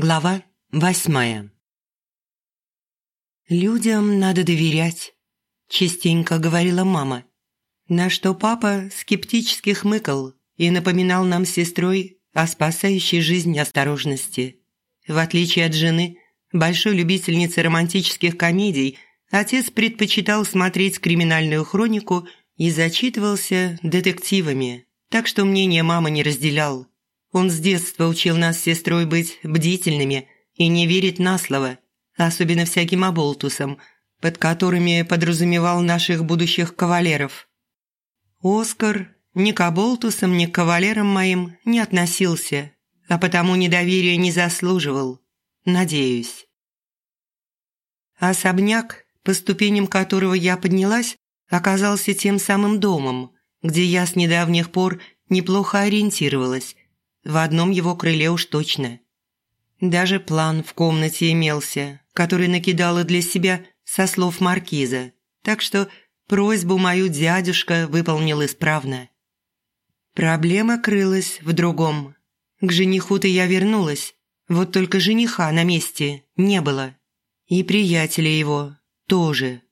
Глава восьмая «Людям надо доверять», – частенько говорила мама. На что папа скептически хмыкал и напоминал нам с сестрой о спасающей жизнь осторожности. В отличие от жены, большой любительницы романтических комедий, отец предпочитал смотреть криминальную хронику и зачитывался детективами, так что мнение мамы не разделял. Он с детства учил нас с сестрой быть бдительными и не верить на слово, особенно всяким оболтусам, под которыми подразумевал наших будущих кавалеров. Оскар ни к оболтусам, ни к кавалерам моим не относился, а потому недоверия не заслуживал, надеюсь. Особняк, по ступеням которого я поднялась, оказался тем самым домом, где я с недавних пор неплохо ориентировалась – в одном его крыле уж точно. Даже план в комнате имелся, который накидала для себя со слов маркиза, так что просьбу мою дядюшка выполнил исправно. Проблема крылась в другом. К жениху-то я вернулась, вот только жениха на месте не было. И приятеля его тоже.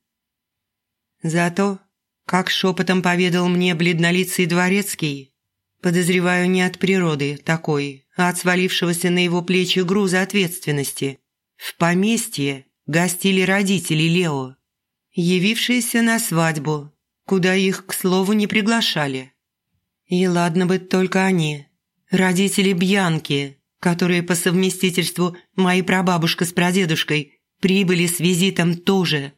Зато, как шепотом поведал мне бледнолицый дворецкий, Подозреваю не от природы такой, а от свалившегося на его плечи груза ответственности. В поместье гостили родители Лео, явившиеся на свадьбу, куда их, к слову, не приглашали. И ладно бы только они, родители Бьянки, которые по совместительству мои прабабушка с прадедушкой прибыли с визитом тоже.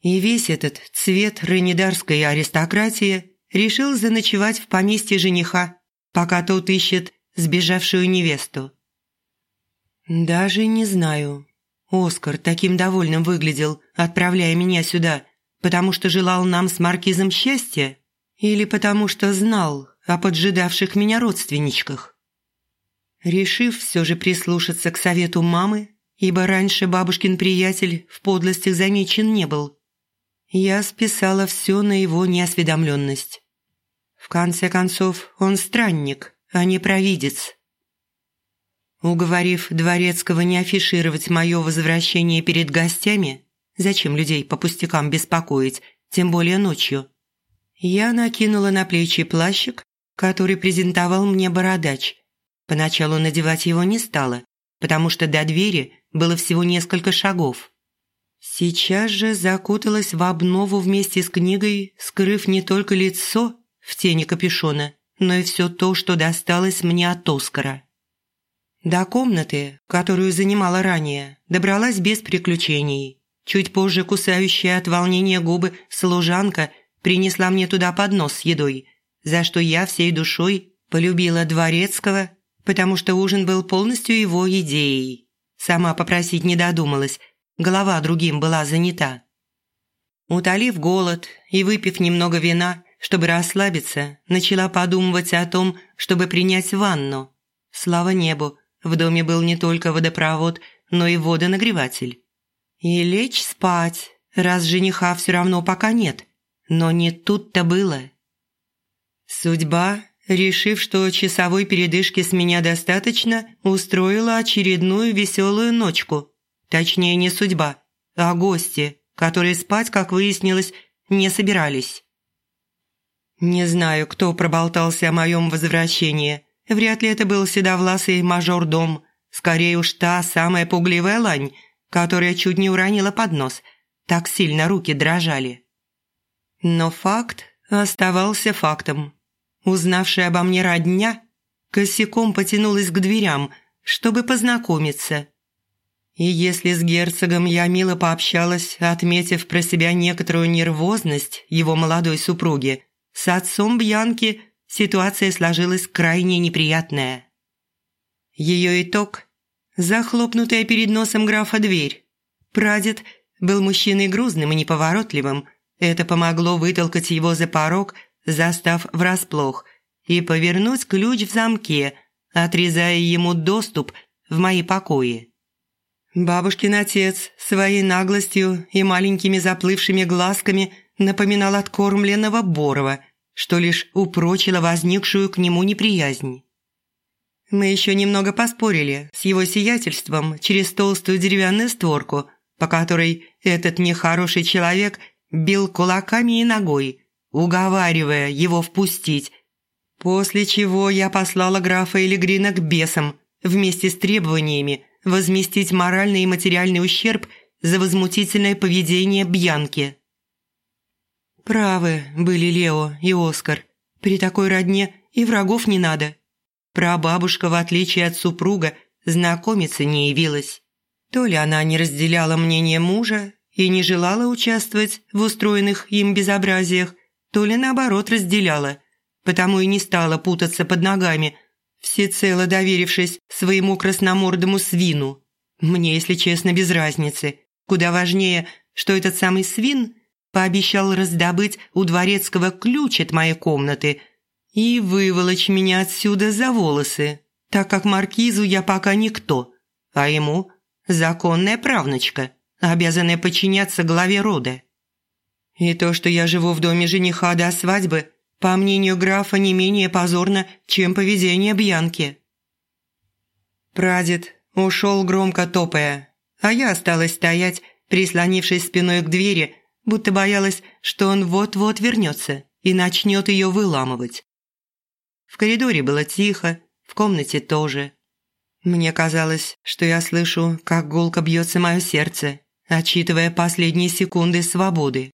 И весь этот цвет ренедарской аристократии – решил заночевать в поместье жениха, пока тот ищет сбежавшую невесту. «Даже не знаю. Оскар таким довольным выглядел, отправляя меня сюда, потому что желал нам с Маркизом счастья или потому что знал о поджидавших меня родственничках?» Решив все же прислушаться к совету мамы, ибо раньше бабушкин приятель в подлостях замечен не был, я списала все на его неосведомленность. В конце концов, он странник, а не провидец. Уговорив Дворецкого не афишировать мое возвращение перед гостями, зачем людей по пустякам беспокоить, тем более ночью, я накинула на плечи плащик, который презентовал мне бородач. Поначалу надевать его не стала, потому что до двери было всего несколько шагов. Сейчас же закуталась в обнову вместе с книгой, скрыв не только лицо, в тени капюшона, но и все то, что досталось мне от Оскара. До комнаты, которую занимала ранее, добралась без приключений. Чуть позже кусающая от волнения губы служанка принесла мне туда поднос с едой, за что я всей душой полюбила Дворецкого, потому что ужин был полностью его идеей. Сама попросить не додумалась, голова другим была занята. Утолив голод и выпив немного вина, чтобы расслабиться, начала подумывать о том, чтобы принять ванну. Слава небу, в доме был не только водопровод, но и водонагреватель. И лечь спать, раз жениха все равно пока нет. Но не тут-то было. Судьба, решив, что часовой передышки с меня достаточно, устроила очередную веселую ночку. Точнее, не судьба, а гости, которые спать, как выяснилось, не собирались. Не знаю, кто проболтался о моем возвращении. Вряд ли это был седовласый мажор-дом. Скорее уж та самая пугливая лань, которая чуть не уронила поднос. Так сильно руки дрожали. Но факт оставался фактом. Узнавшая обо мне родня, косяком потянулась к дверям, чтобы познакомиться. И если с герцогом я мило пообщалась, отметив про себя некоторую нервозность его молодой супруги, с отцом Бьянки ситуация сложилась крайне неприятная. Ее итог – захлопнутая перед носом графа дверь. Прадед был мужчиной грузным и неповоротливым. Это помогло вытолкать его за порог, застав врасплох, и повернуть ключ в замке, отрезая ему доступ в мои покои. Бабушкин отец своей наглостью и маленькими заплывшими глазками напоминал откормленного Борова, что лишь упрочило возникшую к нему неприязнь. Мы еще немного поспорили с его сиятельством через толстую деревянную створку, по которой этот нехороший человек бил кулаками и ногой, уговаривая его впустить. После чего я послала графа Элегрина к бесам вместе с требованиями возместить моральный и материальный ущерб за возмутительное поведение Бьянки. Правы были Лео и Оскар. При такой родне и врагов не надо. Прабабушка, в отличие от супруга, знакомиться не явилась. То ли она не разделяла мнение мужа и не желала участвовать в устроенных им безобразиях, то ли наоборот разделяла, потому и не стала путаться под ногами, всецело доверившись своему красномордому свину. Мне, если честно, без разницы. Куда важнее, что этот самый свин пообещал раздобыть у дворецкого ключ от моей комнаты – и выволочь меня отсюда за волосы, так как маркизу я пока никто, а ему законная правнучка, обязанная подчиняться главе рода. И то, что я живу в доме жениха до свадьбы, по мнению графа, не менее позорно, чем поведение Бьянки. Прадед ушел громко топая, а я осталась стоять, прислонившись спиной к двери, будто боялась, что он вот-вот вернется и начнет ее выламывать. В коридоре было тихо, в комнате тоже. Мне казалось, что я слышу, как гулко бьется мое сердце, отчитывая последние секунды свободы.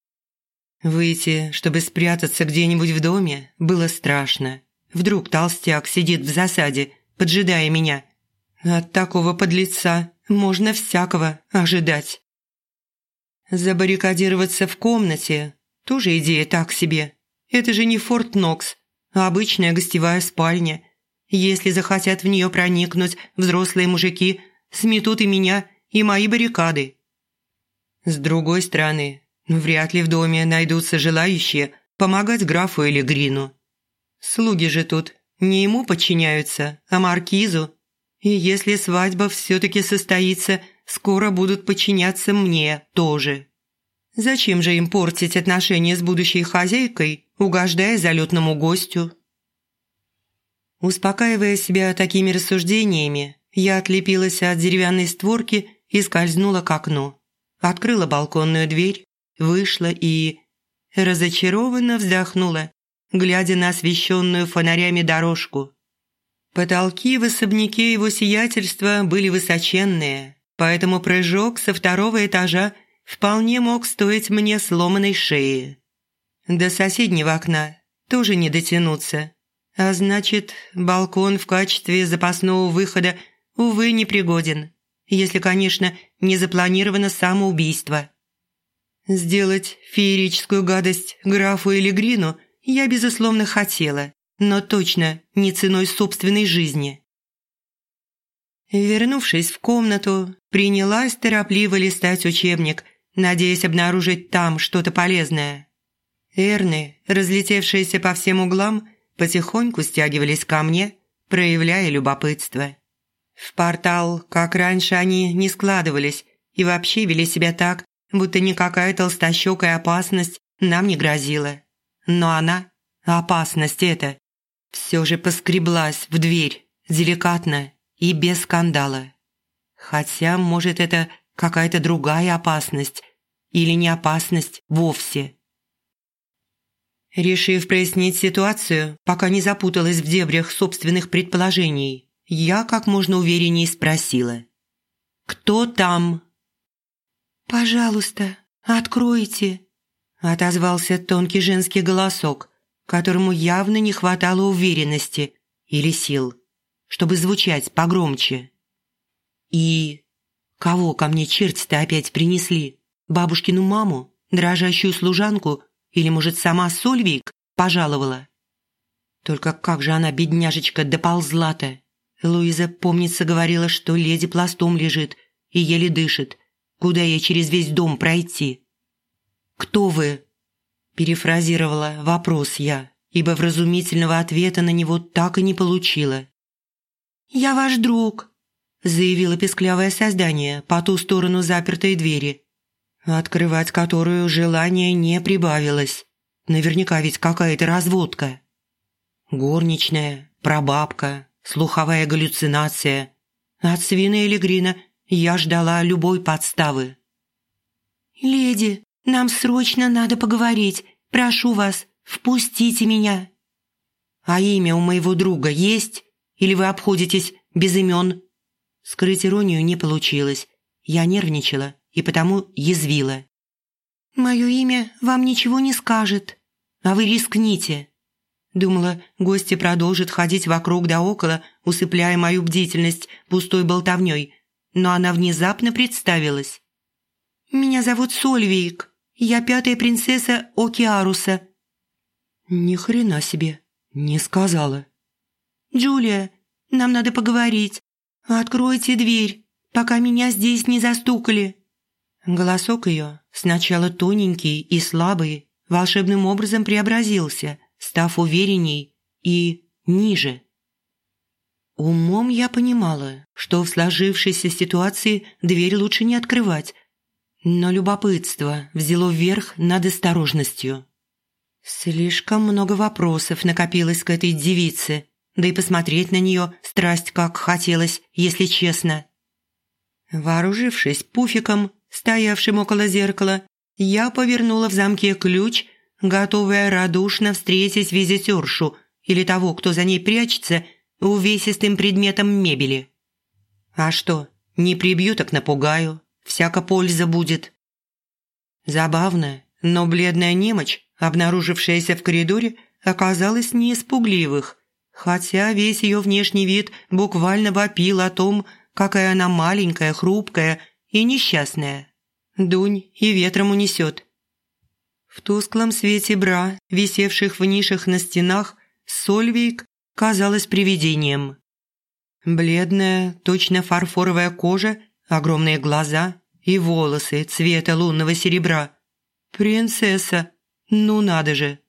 Выйти, чтобы спрятаться где-нибудь в доме, было страшно. Вдруг толстяк сидит в засаде, поджидая меня. От такого подлеца можно всякого ожидать. Забаррикадироваться в комнате – тоже идея так себе. Это же не Форт Нокс, обычная гостевая спальня. Если захотят в нее проникнуть взрослые мужики, сметут и меня, и мои баррикады. С другой стороны, вряд ли в доме найдутся желающие помогать графу или Грину. Слуги же тут не ему подчиняются, а маркизу. И если свадьба все-таки состоится, скоро будут подчиняться мне тоже. Зачем же им портить отношения с будущей хозяйкой, угождая залетному гостю? Успокаивая себя такими рассуждениями, я отлепилась от деревянной створки и скользнула к окну. Открыла балконную дверь, вышла и... разочарованно вздохнула, глядя на освещенную фонарями дорожку. Потолки в особняке его сиятельства были высоченные, поэтому прыжок со второго этажа – вполне мог стоить мне сломанной шеи. До соседнего окна тоже не дотянуться. А значит, балкон в качестве запасного выхода, увы, непригоден. Если, конечно, не запланировано самоубийство. Сделать феерическую гадость графу или Грину я, безусловно, хотела, но точно не ценой собственной жизни. Вернувшись в комнату, принялась торопливо листать учебник – надеясь обнаружить там что-то полезное. Эрны, разлетевшиеся по всем углам, потихоньку стягивались ко мне, проявляя любопытство. В портал, как раньше, они не складывались и вообще вели себя так, будто никакая толстощекая опасность нам не грозила. Но она, опасность эта, все же поскреблась в дверь, деликатно и без скандала. Хотя, может, это какая-то другая опасность, или не опасность вовсе. Решив прояснить ситуацию, пока не запуталась в дебрях собственных предположений, я как можно увереннее спросила. «Кто там?» «Пожалуйста, откройте», – отозвался тонкий женский голосок, которому явно не хватало уверенности или сил, чтобы звучать погромче. «И кого ко мне черти-то опять принесли?» Бабушкину маму, дрожащую служанку или, может, сама Сольвик пожаловала? Только как же она, бедняжечка, доползла-то? Луиза, помнится, говорила, что леди пластом лежит и еле дышит. Куда ей через весь дом пройти? «Кто вы?» – перефразировала вопрос я, ибо вразумительного ответа на него так и не получила. «Я ваш друг», – заявило песклявое создание по ту сторону запертой двери – открывать которую желание не прибавилось. Наверняка ведь какая-то разводка. Горничная, прабабка, слуховая галлюцинация. От свина или грина я ждала любой подставы. «Леди, нам срочно надо поговорить. Прошу вас, впустите меня». «А имя у моего друга есть? Или вы обходитесь без имен?» Скрыть иронию не получилось. Я нервничала и потому язвила. «Мое имя вам ничего не скажет, а вы рискните». Думала, гости продолжат ходить вокруг да около, усыпляя мою бдительность пустой болтовней, но она внезапно представилась. «Меня зовут Сольвейк. Я пятая принцесса Океаруса». «Ни хрена себе, не сказала». «Джулия, нам надо поговорить. Откройте дверь, пока меня здесь не застукали». Голосок ее, сначала тоненький и слабый, волшебным образом преобразился, став уверенней и ниже. Умом я понимала, что в сложившейся ситуации дверь лучше не открывать, но любопытство взяло вверх над осторожностью. Слишком много вопросов накопилось к этой девице, да и посмотреть на нее страсть как хотелось, если честно. Вооружившись пуфиком, стоявшим около зеркала, я повернула в замке ключ, готовая радушно встретить визитершу или того, кто за ней прячется, увесистым предметом мебели. А что, не прибью, так напугаю, всяко польза будет. Забавно, но бледная немочь, обнаружившаяся в коридоре, оказалась не испугливых хотя весь ее внешний вид буквально вопил о том, какая она маленькая, хрупкая и несчастная. Дунь и ветром унесет. В тусклом свете бра, висевших в нишах на стенах, Сольвейк казалась привидением. Бледная, точно фарфоровая кожа, огромные глаза и волосы цвета лунного серебра. Принцесса, ну надо же!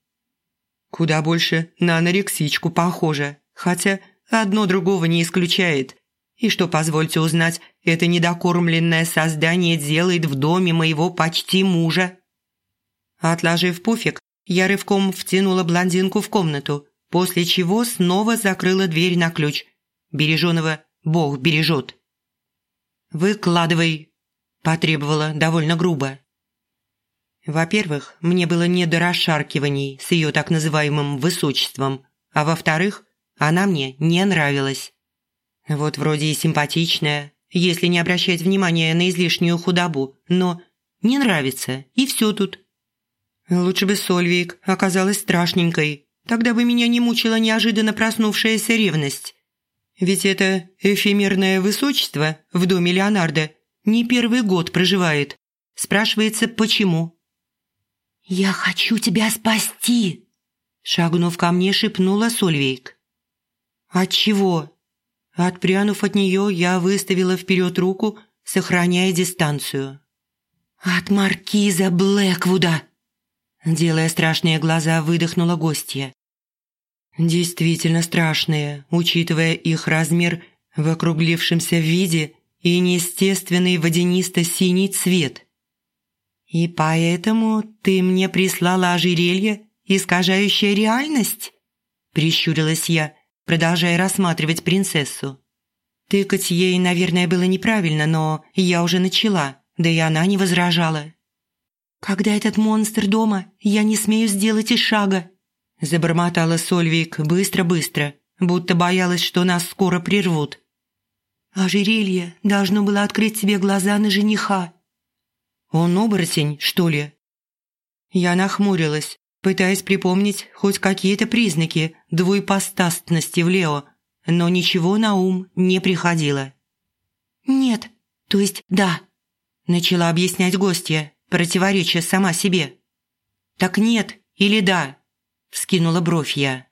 Куда больше на анорексичку похоже, хотя одно другого не исключает. И что, позвольте узнать, это недокормленное создание делает в доме моего почти мужа? Отложив пуфик, я рывком втянула блондинку в комнату, после чего снова закрыла дверь на ключ. Береженого Бог бережет. «Выкладывай», – потребовала довольно грубо. Во-первых, мне было не до расшаркиваний с ее так называемым высочеством, а во-вторых, она мне не нравилась. Вот вроде и симпатичная, если не обращать внимания на излишнюю худобу, но не нравится, и все тут. Лучше бы Сольвик оказалась страшненькой, тогда бы меня не мучила неожиданно проснувшаяся ревность. Ведь это эфемерное высочество в доме Леонардо не первый год проживает. Спрашивается, почему? «Я хочу тебя спасти!» Шагнув ко мне, шепнула Сольвейк. «От чего?» Отпрянув от нее, я выставила вперед руку, сохраняя дистанцию. «От маркиза Блэквуда!» Делая страшные глаза, выдохнула гостья. Действительно страшные, учитывая их размер в округлившемся виде и неестественный водянисто-синий цвет – «И поэтому ты мне прислала ожерелье, искажающее реальность?» Прищурилась я, продолжая рассматривать принцессу. Тыкать ей, наверное, было неправильно, но я уже начала, да и она не возражала. «Когда этот монстр дома, я не смею сделать и шага», забормотала Сольвик быстро-быстро, будто боялась, что нас скоро прервут. «Ожерелье должно было открыть тебе глаза на жениха», он оборотень, что ли?» Я нахмурилась, пытаясь припомнить хоть какие-то признаки двуепостастности в Лео, но ничего на ум не приходило. «Нет, то есть да», – начала объяснять гостья, противоречия сама себе. «Так нет или да?» – вскинула бровь я.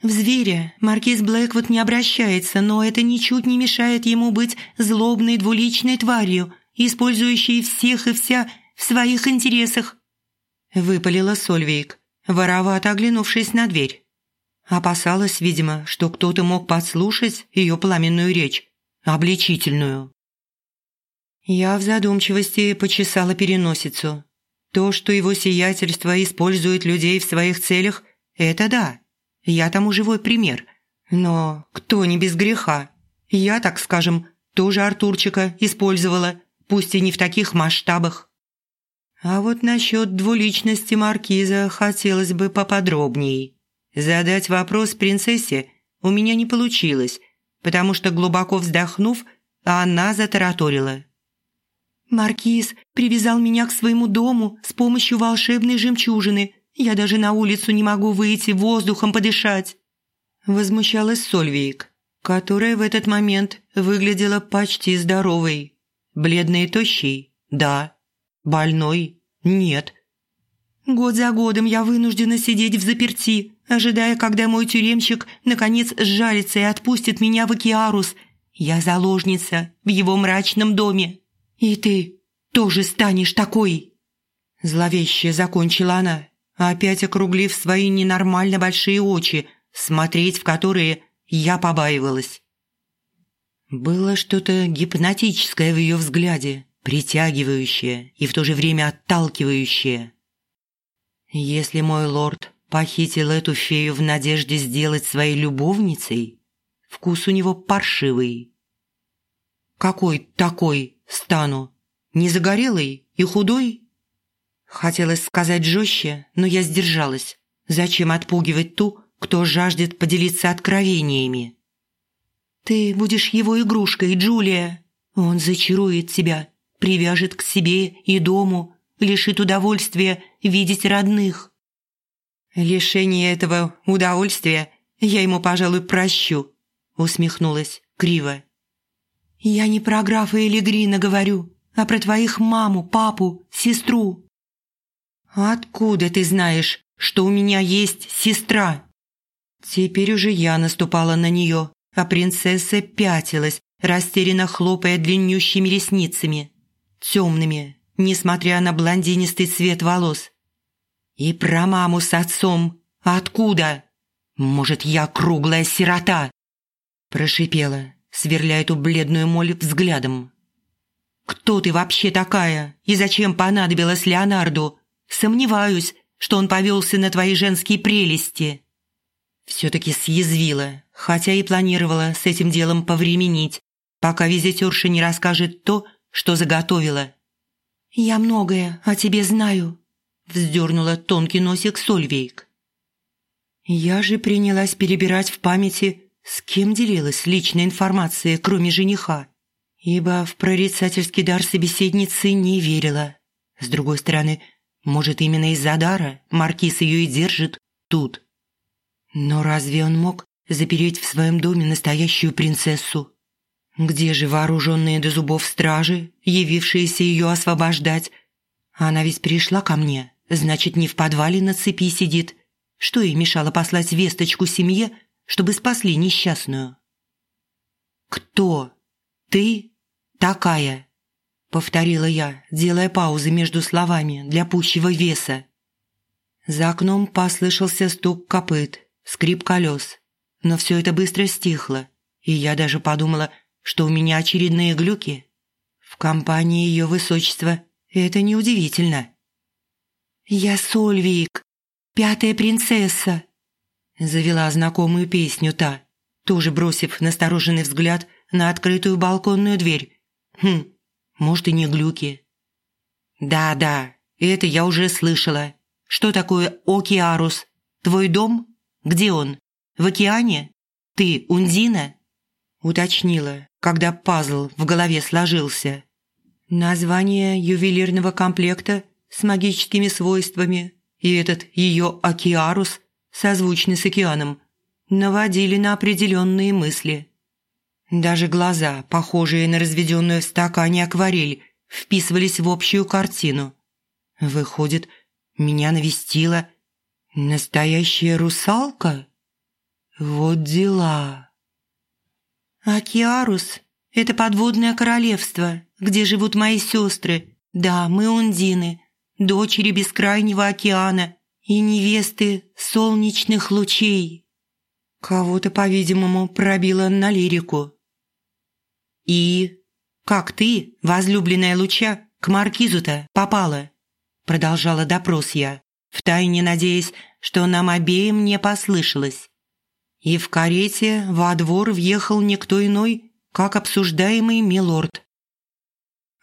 В зверя маркиз Блэквуд не обращается, но это ничуть не мешает ему быть злобной двуличной тварью – использующие всех и вся в своих интересах», – выпалила Сольвейк, воровато оглянувшись на дверь. Опасалась, видимо, что кто-то мог подслушать ее пламенную речь, обличительную. Я в задумчивости почесала переносицу. То, что его сиятельство использует людей в своих целях, это да. Я тому живой пример. Но кто не без греха? Я, так скажем, тоже Артурчика использовала, пусть и не в таких масштабах. А вот насчет двуличности маркиза хотелось бы поподробней. Задать вопрос принцессе у меня не получилось, потому что, глубоко вздохнув, она затараторила. «Маркиз привязал меня к своему дому с помощью волшебной жемчужины. Я даже на улицу не могу выйти воздухом подышать». Возмущалась Сольвейк, которая в этот момент выглядела почти здоровой. Бледный и тощий – да. Больной – нет. Год за годом я вынуждена сидеть в заперти, ожидая, когда мой тюремщик наконец сжалится и отпустит меня в Океарус. Я заложница в его мрачном доме. И ты тоже станешь такой!» Зловеще закончила она, опять округлив свои ненормально большие очи, смотреть в которые я побаивалась. Было что-то гипнотическое в ее взгляде, притягивающее и в то же время отталкивающее. Если мой лорд похитил эту фею в надежде сделать своей любовницей, вкус у него паршивый. Какой такой стану? Не загорелый и худой? Хотелось сказать жестче, но я сдержалась. Зачем отпугивать ту, кто жаждет поделиться откровениями? «Ты будешь его игрушкой, Джулия. Он зачарует тебя, привяжет к себе и дому, лишит удовольствия видеть родных». «Лишение этого удовольствия я ему, пожалуй, прощу», усмехнулась криво. «Я не про графа или Грина говорю, а про твоих маму, папу, сестру». «Откуда ты знаешь, что у меня есть сестра?» Теперь уже я наступала на нее, а принцесса пятилась, растерянно хлопая длиннющими ресницами, темными, несмотря на блондинистый цвет волос. «И про маму с отцом откуда? Может, я круглая сирота?» Прошипела, сверляя эту бледную моль взглядом. «Кто ты вообще такая? И зачем понадобилась Леонарду? Сомневаюсь, что он повелся на твои женские прелести». Все-таки съязвила, хотя и планировала с этим делом повременить, пока визитерша не расскажет то, что заготовила. «Я многое о тебе знаю», – вздернула тонкий носик Сольвейк. Я же принялась перебирать в памяти, с кем делилась личная информация, кроме жениха, ибо в прорицательский дар собеседницы не верила. С другой стороны, может, именно из-за дара маркиз ее и держит тут. Но разве он мог запереть в своем доме настоящую принцессу? Где же вооруженные до зубов стражи, явившиеся ее освобождать? Она ведь пришла ко мне, значит, не в подвале на цепи сидит. Что ей мешало послать весточку семье, чтобы спасли несчастную? «Кто? Ты? Такая?» – повторила я, делая паузы между словами для пущего веса. За окном послышался стук копыт, скрип колес. Но все это быстро стихло, и я даже подумала, что у меня очередные глюки. В компании ее высочества это неудивительно. «Я Сольвик, пятая принцесса», – завела знакомую песню та, тоже бросив настороженный взгляд на открытую балконную дверь. «Хм, может и не глюки». «Да-да, это я уже слышала. Что такое Океарус? Твой дом?» Где он? В океане? Ты Ундина?» Уточнила, когда пазл в голове сложился. Название ювелирного комплекта с магическими свойствами и этот ее океарус, созвучный с океаном, наводили на определенные мысли. Даже глаза, похожие на разведенную в стакане акварель, вписывались в общую картину. Выходит, меня навестила Настоящая русалка? Вот дела. Океарус – это подводное королевство, где живут мои сестры. Да, мы ундины, дочери бескрайнего океана и невесты солнечных лучей. Кого-то, по-видимому, пробило на лирику. «И как ты, возлюбленная луча, к маркизу-то попала?» Продолжала допрос я втайне надеясь, что нам обеим не послышалось. И в карете во двор въехал никто иной, как обсуждаемый милорд.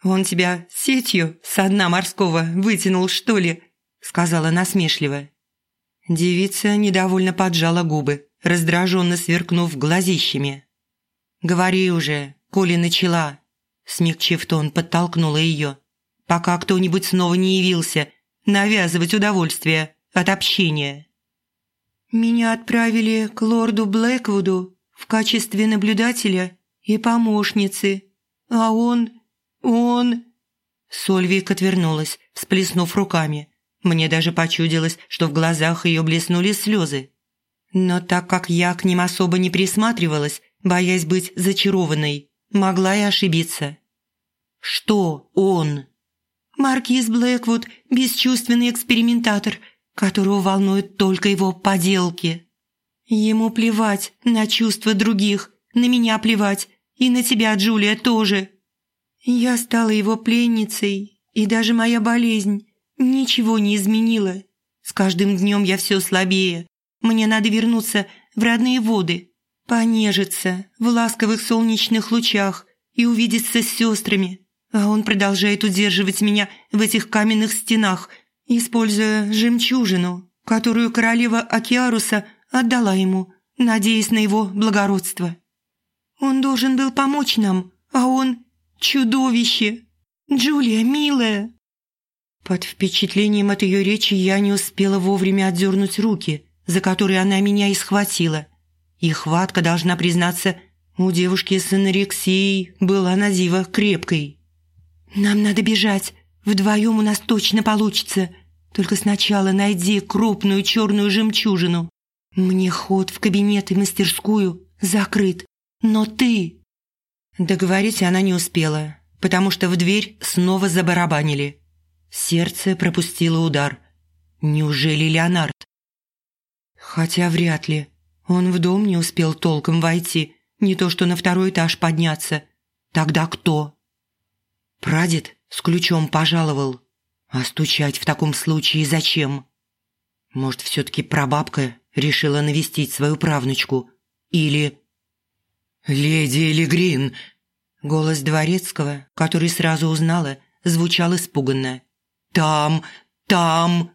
«Он тебя сетью со дна морского вытянул, что ли?» сказала насмешливо. Девица недовольно поджала губы, раздраженно сверкнув глазищами. «Говори уже, коли начала», смягчив тон, подтолкнула ее. «Пока кто-нибудь снова не явился, навязывать удовольствие от общения». «Меня отправили к лорду Блэквуду в качестве наблюдателя и помощницы, а он... он...» Сольвик отвернулась, всплеснув руками. Мне даже почудилось, что в глазах ее блеснули слезы. Но так как я к ним особо не присматривалась, боясь быть зачарованной, могла и ошибиться. Что он? Маркиз Блэквуд – бесчувственный экспериментатор, которого волнуют только его поделки. Ему плевать на чувства других, на меня плевать, и на тебя, Джулия, тоже. Я стала его пленницей, и даже моя болезнь ничего не изменила. С каждым днем я все слабее. Мне надо вернуться в родные воды, понежиться в ласковых солнечных лучах и увидеться с сестрами. А он продолжает удерживать меня в этих каменных стенах, используя жемчужину, которую королева Акиаруса отдала ему, надеясь на его благородство. Он должен был помочь нам, а он – чудовище. Джулия, милая, под впечатлением от ее речи я не успела вовремя отдернуть руки, за которые она меня и схватила. И хватка, должна признаться, у девушки с анорексией была на диво крепкой. «Нам надо бежать. Вдвоем у нас точно получится. Только сначала найди крупную черную жемчужину. Мне ход в кабинет и мастерскую закрыт. Но ты...» Договорить она не успела, потому что в дверь снова забарабанили. Сердце пропустило удар. Неужели Леонард? Хотя вряд ли. Он в дом не успел толком войти, не то что на второй этаж подняться. Тогда кто? Прадед с ключом пожаловал. А стучать в таком случае зачем? Может, все-таки прабабка решила навестить свою правнучку? Или... «Леди Элигрин!» Голос дворецкого, который сразу узнала, звучал испуганно. Там, там!»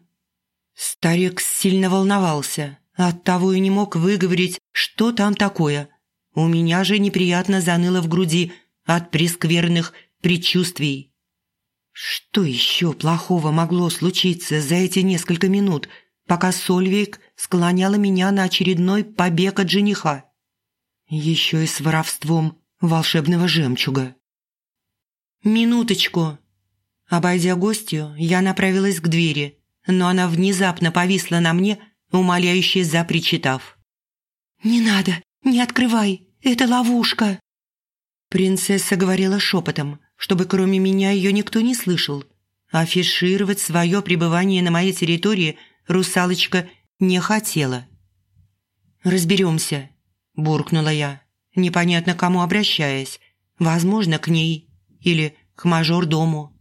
Старик сильно волновался, оттого и не мог выговорить, что там такое. У меня же неприятно заныло в груди от прескверных предчувствий. Что еще плохого могло случиться за эти несколько минут, пока Сольвейк склоняла меня на очередной побег от жениха? Еще и с воровством волшебного жемчуга. «Минуточку!» Обойдя гостью, я направилась к двери, но она внезапно повисла на мне, умоляюще запричитав. «Не надо, не открывай, это ловушка!» Принцесса говорила шепотом, чтобы кроме меня ее никто не слышал. Афишировать свое пребывание на моей территории русалочка не хотела. «Разберемся», – буркнула я, непонятно кому обращаясь. Возможно, к ней или к мажор-дому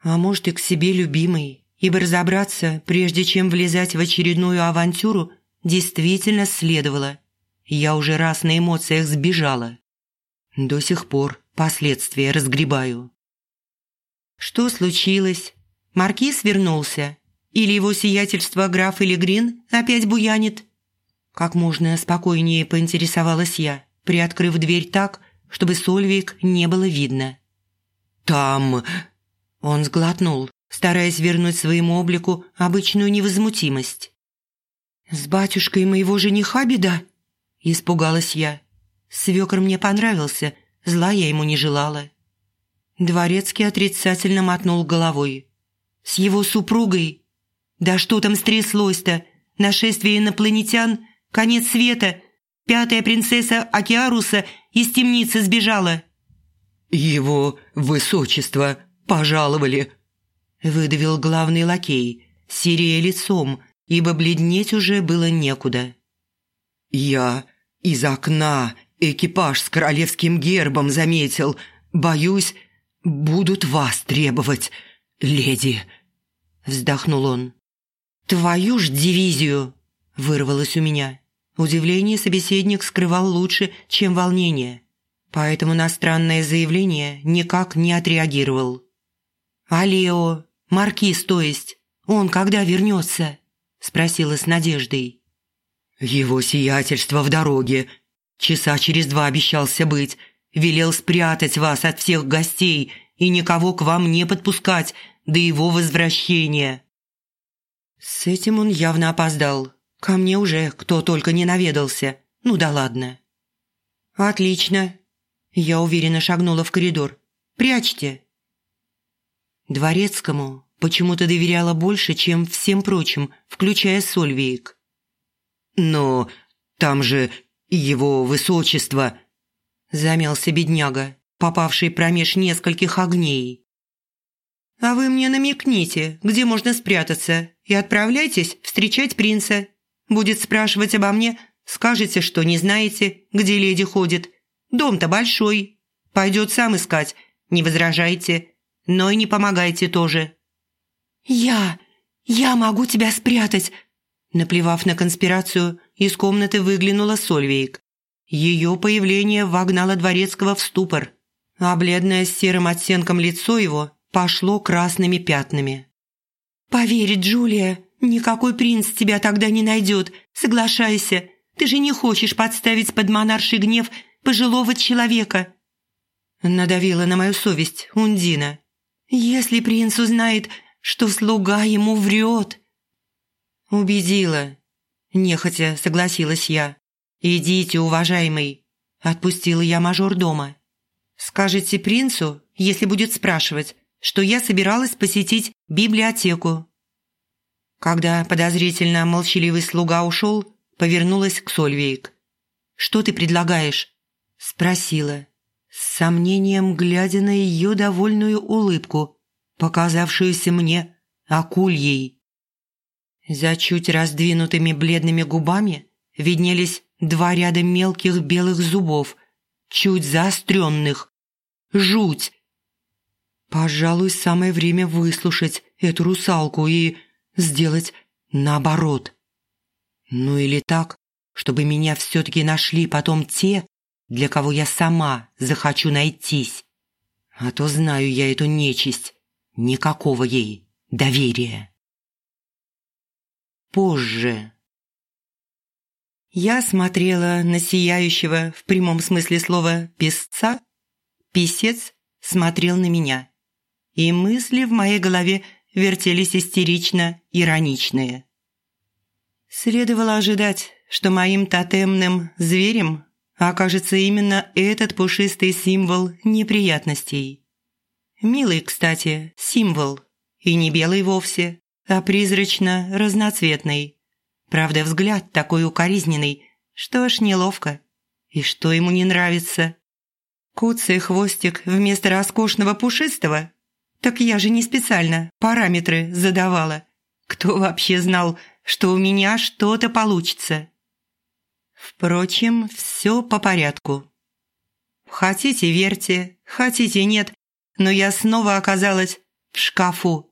а может и к себе любимой, ибо разобраться, прежде чем влезать в очередную авантюру, действительно следовало. Я уже раз на эмоциях сбежала. До сих пор последствия разгребаю. Что случилось? Маркиз вернулся? Или его сиятельство граф Элигрин опять буянит? Как можно спокойнее поинтересовалась я, приоткрыв дверь так, чтобы Сольвик не было видно. «Там он сглотнул, стараясь вернуть своему облику обычную невозмутимость. «С батюшкой моего жениха беда?» – испугалась я. Свекр мне понравился, зла я ему не желала. Дворецкий отрицательно мотнул головой. «С его супругой? Да что там стряслось-то? Нашествие инопланетян? Конец света? Пятая принцесса Акиаруса из темницы сбежала?» «Его высочество пожаловали!» Выдавил главный лакей, серея лицом, ибо бледнеть уже было некуда. «Я из окна экипаж с королевским гербом заметил. Боюсь, будут вас требовать, леди!» Вздохнул он. «Твою ж дивизию!» – вырвалось у меня. Удивление собеседник скрывал лучше, чем волнение, поэтому на странное заявление никак не отреагировал. «А Лео, маркиз, то есть, он когда вернется?» – спросила с надеждой. «Его сиятельство в дороге. Часа через два обещался быть. Велел спрятать вас от всех гостей и никого к вам не подпускать до его возвращения». С этим он явно опоздал. Ко мне уже кто только не наведался. Ну да ладно. «Отлично». Я уверенно шагнула в коридор. «Прячьте». Дворецкому почему-то доверяла больше, чем всем прочим, включая Сольвейк. «Но там же его высочество...» Замялся бедняга, попавший промеж нескольких огней. «А вы мне намекните, где можно спрятаться, и отправляйтесь встречать принца. Будет спрашивать обо мне, скажете, что не знаете, где леди ходит. Дом-то большой. Пойдет сам искать, не возражайте, но и не помогайте тоже». «Я... я могу тебя спрятать!» Наплевав на конспирацию, из комнаты выглянула Сольвейк. Ее появление вогнало Дворецкого в ступор, а бледное с серым оттенком лицо его пошло красными пятнами. «Поверь, Джулия, никакой принц тебя тогда не найдет. Соглашайся, ты же не хочешь подставить под монарший гнев пожилого человека». Надавила на мою совесть Ундина. «Если принц узнает, что слуга ему врет». «Убедила», – нехотя согласилась я. «Идите, уважаемый», – отпустила я мажор дома. «Скажите принцу, если будет спрашивать, что я собиралась посетить библиотеку». Когда подозрительно молчаливый слуга ушел, повернулась к Сольвейк. «Что ты предлагаешь?» – спросила, с сомнением глядя на ее довольную улыбку, показавшуюся мне акульей. За чуть раздвинутыми бледными губами виднелись два ряда мелких белых зубов, чуть заостренных. Жуть! Пожалуй, самое время выслушать эту русалку и сделать наоборот. Ну или так, чтобы меня все-таки нашли потом те, для кого я сама захочу найтись. А то знаю я эту нечисть. Никакого ей доверия. Позже. Я смотрела на сияющего, в прямом смысле слова, песца. Песец смотрел на меня. И мысли в моей голове вертелись истерично ироничные. Следовало ожидать, что моим тотемным зверем окажется именно этот пушистый символ неприятностей. Милый, кстати, символ. И не белый вовсе, а призрачно-разноцветный. Правда, взгляд такой укоризненный, что аж неловко. И что ему не нравится? Куцый хвостик вместо роскошного пушистого? Так я же не специально параметры задавала. Кто вообще знал, что у меня что-то получится? Впрочем, все по порядку. Хотите – верьте, хотите – нет, но я снова оказалась в шкафу.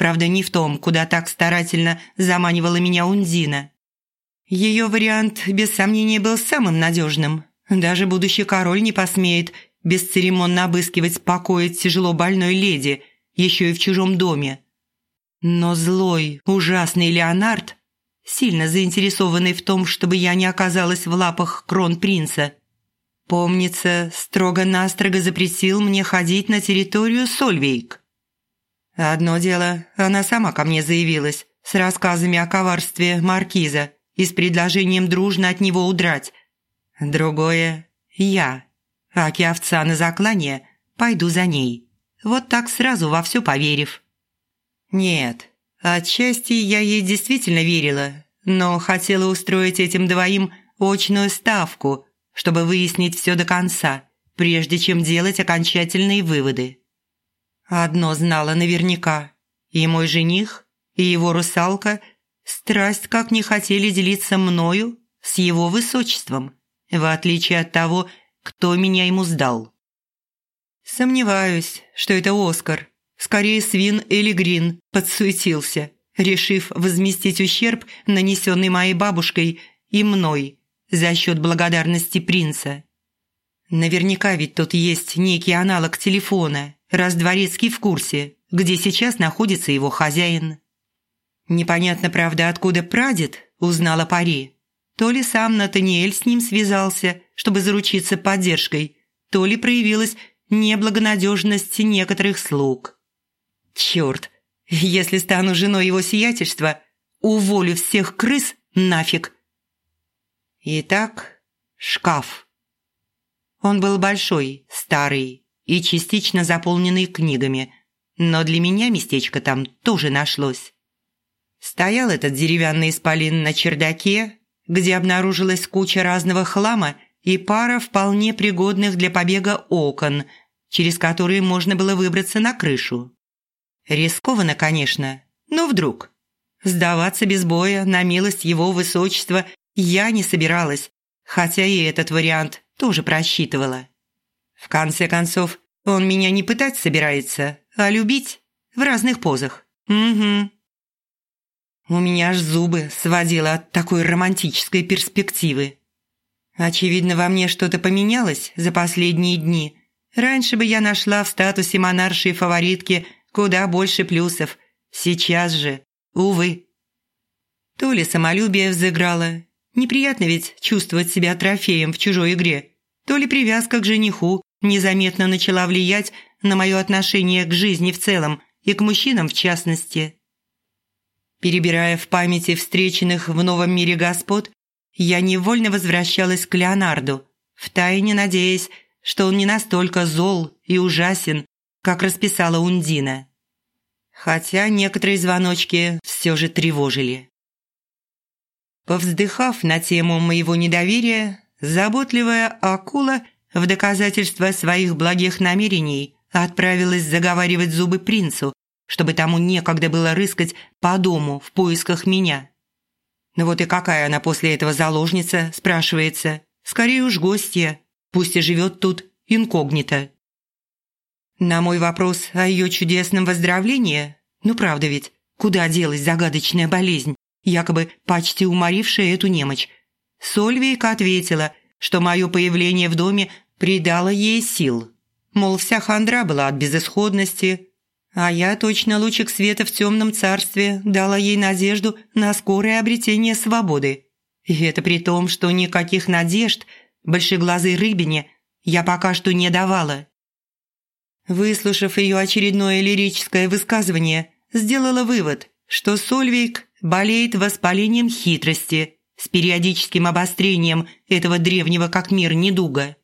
Правда, не в том, куда так старательно заманивала меня Унзина. Ее вариант, без сомнения, был самым надежным. Даже будущий король не посмеет бесцеремонно обыскивать покои тяжело больной леди, еще и в чужом доме. Но злой, ужасный Леонард, сильно заинтересованный в том, чтобы я не оказалась в лапах кронпринца, помнится, строго-настрого запретил мне ходить на территорию Сольвейк. Одно дело, она сама ко мне заявилась с рассказами о коварстве маркиза и с предложением дружно от него удрать. Другое – я, аки овца на заклание, пойду за ней. Вот так сразу во все поверив. Нет, отчасти я ей действительно верила, но хотела устроить этим двоим очную ставку, чтобы выяснить все до конца, прежде чем делать окончательные выводы. Одно знала наверняка. И мой жених, и его русалка страсть как не хотели делиться мною с его высочеством, в отличие от того, кто меня ему сдал. Сомневаюсь, что это Оскар. Скорее, свин или Грин подсуетился, решив возместить ущерб, нанесенный моей бабушкой и мной, за счет благодарности принца. Наверняка ведь тут есть некий аналог телефона, раз дворецкий в курсе, где сейчас находится его хозяин. Непонятно, правда, откуда прадед узнал о паре. То ли сам Натаниэль с ним связался, чтобы заручиться поддержкой, то ли проявилась неблагонадежность некоторых слуг. Черт, если стану женой его сиятельства, уволю всех крыс нафиг. Итак, шкаф. Он был большой, старый и частично заполненный книгами, но для меня местечко там тоже нашлось. Стоял этот деревянный исполин на чердаке, где обнаружилась куча разного хлама и пара вполне пригодных для побега окон, через которые можно было выбраться на крышу. Рискованно, конечно, но вдруг. Сдаваться без боя на милость его высочества я не собиралась, хотя и этот вариант тоже просчитывала. В конце концов, он меня не пытать собирается, а любить в разных позах. Угу. У меня аж зубы сводило от такой романтической перспективы. Очевидно, во мне что-то поменялось за последние дни. Раньше бы я нашла в статусе монаршей фаворитки куда больше плюсов. Сейчас же, увы. То ли самолюбие взыграло, неприятно ведь чувствовать себя трофеем в чужой игре, то ли привязка к жениху незаметно начала влиять на мое отношение к жизни в целом и к мужчинам в частности. Перебирая в памяти встреченных в новом мире господ, я невольно возвращалась к Леонарду, втайне надеясь, что он не настолько зол и ужасен, как расписала Ундина. Хотя некоторые звоночки все же тревожили. Повздыхав на тему моего недоверия, заботливая акула в доказательство своих благих намерений отправилась заговаривать зубы принцу, чтобы тому некогда было рыскать по дому в поисках меня. Ну вот и какая она после этого заложница, спрашивается. Скорее уж гостья, пусть и живет тут инкогнито. На мой вопрос о ее чудесном выздоровлении, ну правда ведь, куда делась загадочная болезнь, якобы почти уморившая эту немочь, Сольвейка ответила, что мое появление в доме придало ей сил. Мол, вся хандра была от безысходности, а я, точно лучик света в темном царстве, дала ей надежду на скорое обретение свободы. И это при том, что никаких надежд большеглазой рыбине я пока что не давала. Выслушав ее очередное лирическое высказывание, сделала вывод, что Сольвейк болеет воспалением хитрости с периодическим обострением этого древнего как мир недуга.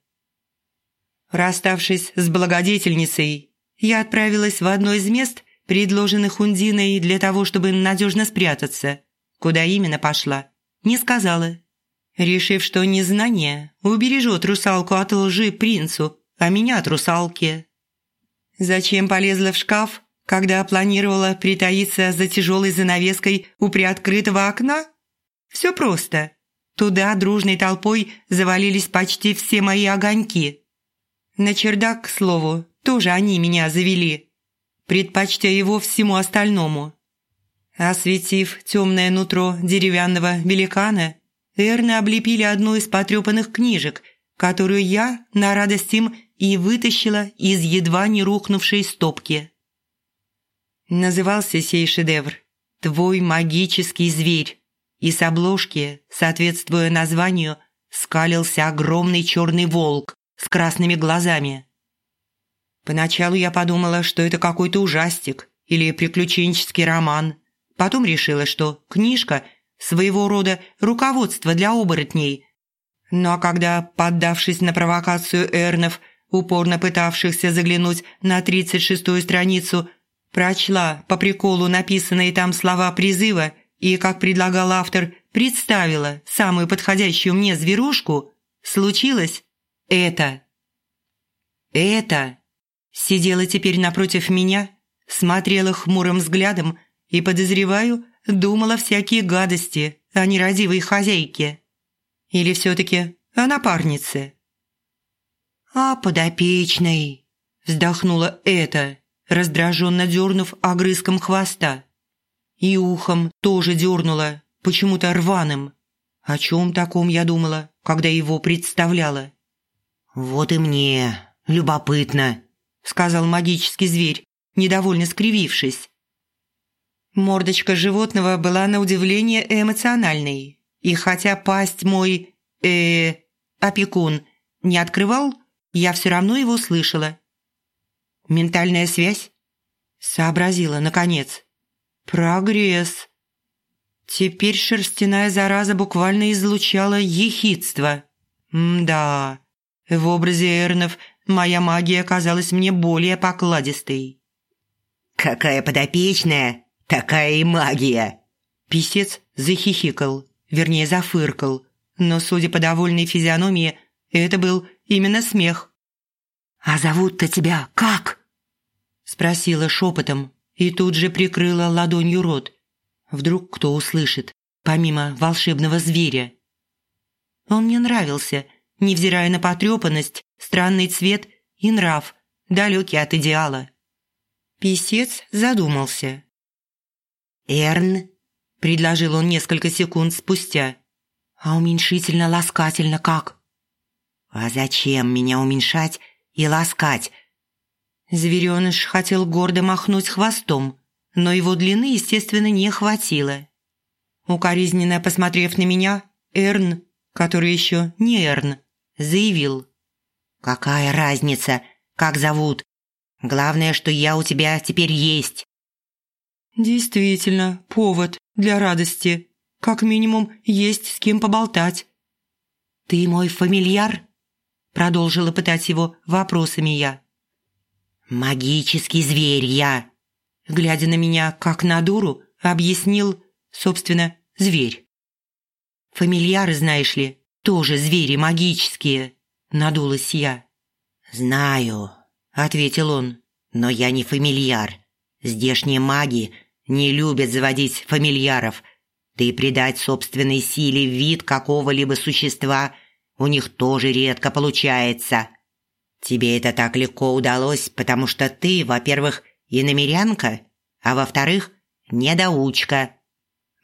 Расставшись с благодетельницей, я отправилась в одно из мест, предложенных Ундиной для того, чтобы надежно спрятаться. Куда именно пошла, не сказала. Решив, что незнание убережет русалку от лжи принцу, а меня от русалки. Зачем полезла в шкаф, когда планировала притаиться за тяжелой занавеской у приоткрытого окна? Все просто. Туда дружной толпой завалились почти все мои огоньки. На чердак, к слову, тоже они меня завели, предпочтя его всему остальному. Осветив темное нутро деревянного великана, Эрны облепили одну из потрепанных книжек, которую я, на радость им, и вытащила из едва не рухнувшей стопки. Назывался сей шедевр «Твой магический зверь», и с обложки, соответствуя названию, скалился огромный черный волк с красными глазами. Поначалу я подумала, что это какой-то ужастик или приключенческий роман. Потом решила, что книжка – своего рода руководство для оборотней. Но когда, поддавшись на провокацию Эрнов – упорно пытавшихся заглянуть на 36-ю страницу, прочла по приколу написанные там слова призыва и, как предлагал автор, представила самую подходящую мне зверушку, случилось это. Это сидела теперь напротив меня, смотрела хмурым взглядом и, подозреваю, думала всякие гадости о нерадивой хозяйке. Или все-таки о напарнице. «А подопечный!» – вздохнула эта, раздраженно дернув огрызком хвоста. И ухом тоже дернула, почему-то рваным. О чем таком я думала? когда его представляла. «Вот и мне любопытно», – сказал магический зверь, недовольно скривившись. Мордочка животного была на удивление эмоциональной. И хотя пасть мой, э, опекун не открывал, я все равно его слышала. «Ментальная связь?» Сообразила, наконец. «Прогресс!» Теперь шерстяная зараза буквально излучала ехидство. М-да, в образе Эрнов моя магия оказалась мне более покладистой. «Какая подопечная, такая и магия!» Писец захихикал, вернее зафыркал, но, судя по довольной физиономии, это был именно смех. «А зовут-то тебя как?» Спросила шепотом и тут же прикрыла ладонью рот. Вдруг кто услышит, помимо волшебного зверя. Он мне нравился, невзирая на потрепанность, странный цвет и нрав, далекий от идеала. Писец задумался. «Эрн?» – предложил он несколько секунд спустя. «А уменьшительно-ласкательно как?» «А зачем меня уменьшать и ласкать?» Звереныш хотел гордо махнуть хвостом, но его длины, естественно, не хватило. Укоризненно посмотрев на меня, Эрн, который еще не Эрн, заявил. «Какая разница, как зовут? Главное, что я у тебя теперь есть». «Действительно, повод для радости. Как минимум, есть с кем поболтать». «Ты мой фамильяр?» Продолжила пытать его вопросами я. «Магический зверь я!» Глядя на меня, как на дуру, объяснил, собственно, зверь. «Фамильяры, знаешь ли, тоже звери магические», – надулась я. «Знаю», – ответил он, – «но я не фамильяр. Здешние маги не любят заводить фамильяров, да и придать собственной силе вид какого-либо существа у них тоже редко получается. Тебе это так легко удалось, потому что ты, во-первых, иномерянка, а во-вторых, недоучка.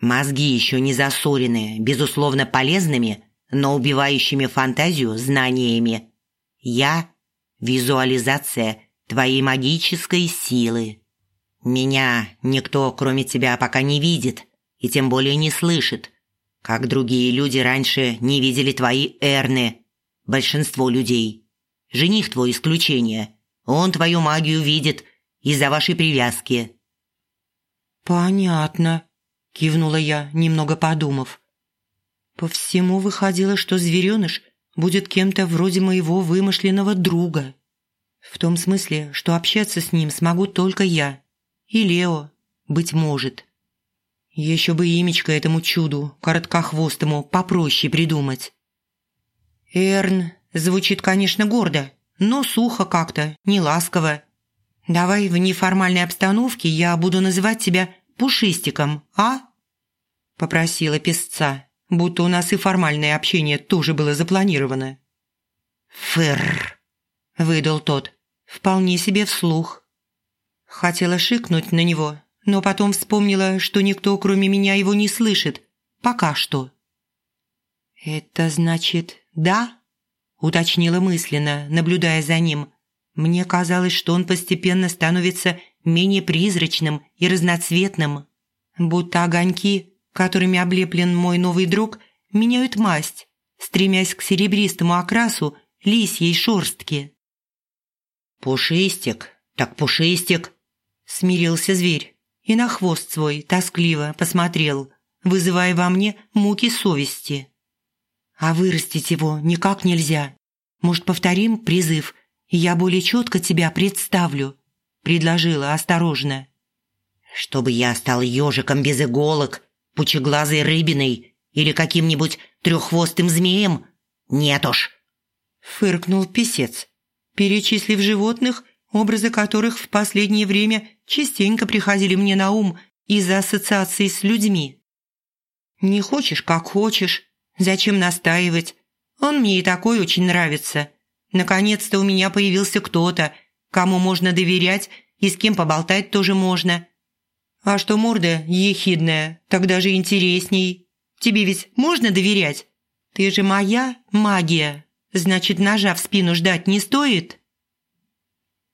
Мозги еще не засоренные, безусловно полезными, но убивающими фантазию знаниями. Я – визуализация твоей магической силы. Меня никто, кроме тебя, пока не видит и тем более не слышит. Как другие люди раньше не видели твои эрны. Большинство людей. Жених твой исключение. Он твою магию видит из-за вашей привязки. «Понятно», – кивнула я, немного подумав. «По всему выходило, что звереныш будет кем-то вроде моего вымышленного друга. В том смысле, что общаться с ним смогу только я. И Лео, быть может. Еще бы имечко этому чуду, короткохвостому, попроще придумать. Эрн звучит, конечно, гордо, но сухо как-то, не ласково. Давай в неформальной обстановке я буду называть тебя Пушистиком, а?» Попросила песца, будто у нас и формальное общение тоже было запланировано. «Фыр!» – выдал тот, вполне себе вслух. Хотела шикнуть на него, но потом вспомнила, что никто, кроме меня, его не слышит. Пока что. «Это значит «да»?» – уточнила мысленно, наблюдая за ним. Мне казалось, что он постепенно становится менее призрачным и разноцветным. Будто огоньки, которыми облеплен мой новый друг, меняют масть, стремясь к серебристому окрасу лисьей шорстки. «Пушистик, так пушистик!» – смирился зверь и на хвост свой тоскливо посмотрел, вызывая во мне муки совести. «А вырастить его никак нельзя. Может, повторим призыв, и я более четко тебя представлю?» – предложила осторожно. «Чтобы я стал ежиком без иголок, пучеглазой рыбиной или каким-нибудь треххвостым змеем? Нет уж!» Фыркнул писец, перечислив животных, образы которых в последнее время частенько приходили мне на ум из-за ассоциаций с людьми. «Не хочешь, как хочешь. Зачем настаивать? Он мне и такой очень нравится. Наконец-то у меня появился кто-то, кому можно доверять и с кем поболтать тоже можно. А что морда ехидная, так даже интересней. Тебе ведь можно доверять? Ты же моя магия. Значит, ножа в спину ждать не стоит?»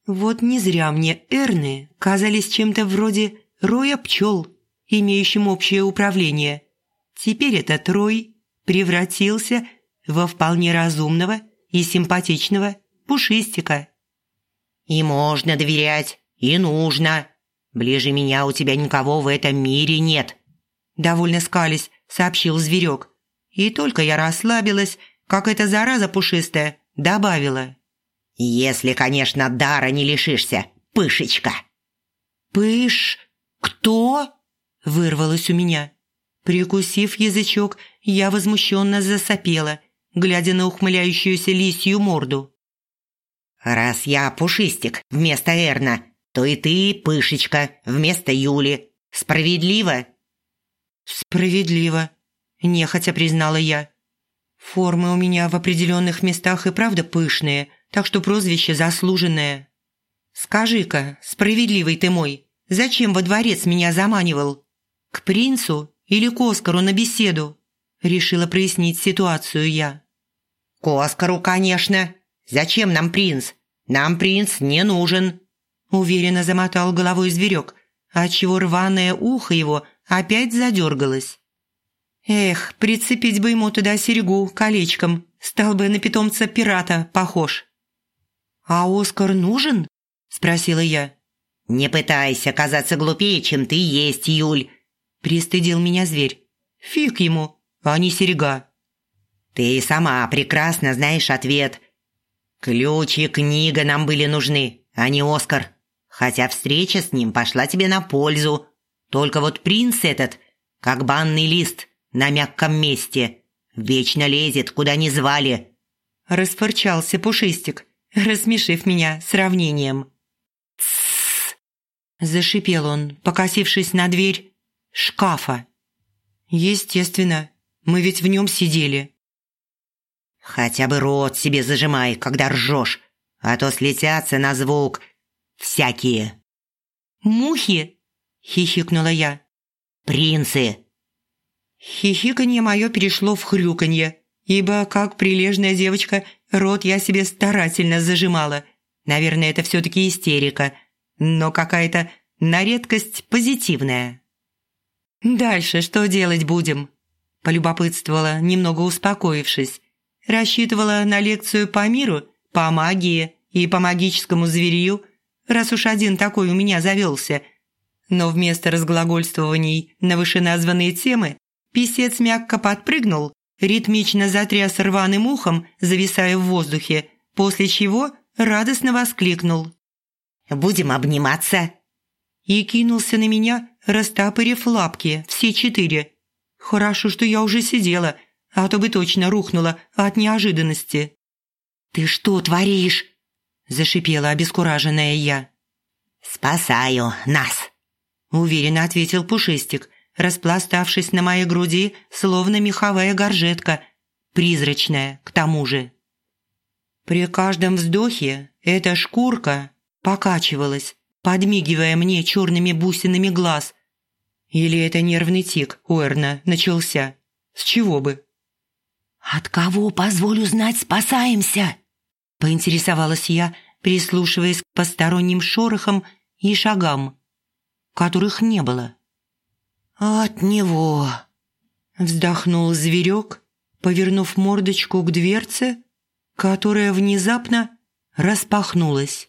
Вот не зря мне Эрны казались чем-то вроде роя пчел, имеющим общее управление. Теперь этот рой превратился во вполне разумного и симпатичного пушистика. «И можно доверять, и нужно. Ближе меня у тебя никого в этом мире нет», – довольно скались, сообщил зверек. И только я расслабилась, как эта зараза пушистая добавила. «Если, конечно, дара не лишишься, пышечка». «Пыш? Кто?» – вырвалось у меня. Прикусив язычок, я возмущенно засопела, глядя на ухмыляющуюся лисью морду. «Раз я пушистик вместо Эрна, то и ты пышечка вместо Юли. Справедливо?» «Справедливо», – нехотя признала я. «Формы у меня в определенных местах и правда пышные, так что прозвище заслуженное. Скажи-ка, справедливый ты мой, зачем во дворец меня заманивал? К принцу или к Оскару на беседу?» Решила прояснить ситуацию я. «К Оскару, конечно. Зачем нам принц? Нам принц не нужен», – уверенно замотал головой зверек, отчего рваное ухо его опять задергалось. Эх, прицепить бы ему туда серьгу колечком, стал бы на питомца пирата похож. «А Оскар нужен?» – спросила я. «Не пытайся казаться глупее, чем ты есть, Юль», – пристыдил меня зверь. «Фиг ему, а не серьга». «Ты сама прекрасно знаешь ответ. Ключ и книга нам были нужны, а не Оскар. Хотя встреча с ним пошла тебе на пользу. Только вот принц этот, как банный лист, на мягком месте. Вечно лезет, куда не звали». Расфырчался Пушистик, рассмешив меня сравнением. «Тссс!» – зашипел он, покосившись на дверь шкафа. «Естественно, мы ведь в нем сидели». «Хотя бы рот себе зажимай, когда ржешь, а то слетятся на звук всякие». «Мухи?» – хихикнула я. «Принцы!» Хихиканье мое перешло в хрюканье, ибо, как прилежная девочка, рот я себе старательно зажимала. Наверное, это все-таки истерика, но какая-то на редкость позитивная. «Дальше что делать будем?» – полюбопытствовала, немного успокоившись. Рассчитывала на лекцию по миру, по магии и по магическому зверью, раз уж один такой у меня завелся. Но вместо разглагольствований на вышеназванные темы Писец мягко подпрыгнул, ритмично затряс рваным ухом, зависая в воздухе, после чего радостно воскликнул. «Будем обниматься!» И кинулся на меня, растапырив лапки, все четыре. Хорошо, что я уже сидела, а то бы точно рухнула от неожиданности. «Ты что творишь?» – зашипела обескураженная я. «Спасаю нас», – уверенно ответил Пушистик, распластавшись на моей груди, словно меховая горжетка, призрачная к тому же. При каждом вздохе эта шкурка покачивалась, подмигивая мне черными бусинами глаз. Или это нервный тик у Эрна начался? С чего бы? «От кого, позволю знать, спасаемся?» – поинтересовалась я, прислушиваясь к посторонним шорохам и шагам, которых не было. «От него!» Вздохнул зверек, повернув мордочку к дверце, которая внезапно распахнулась.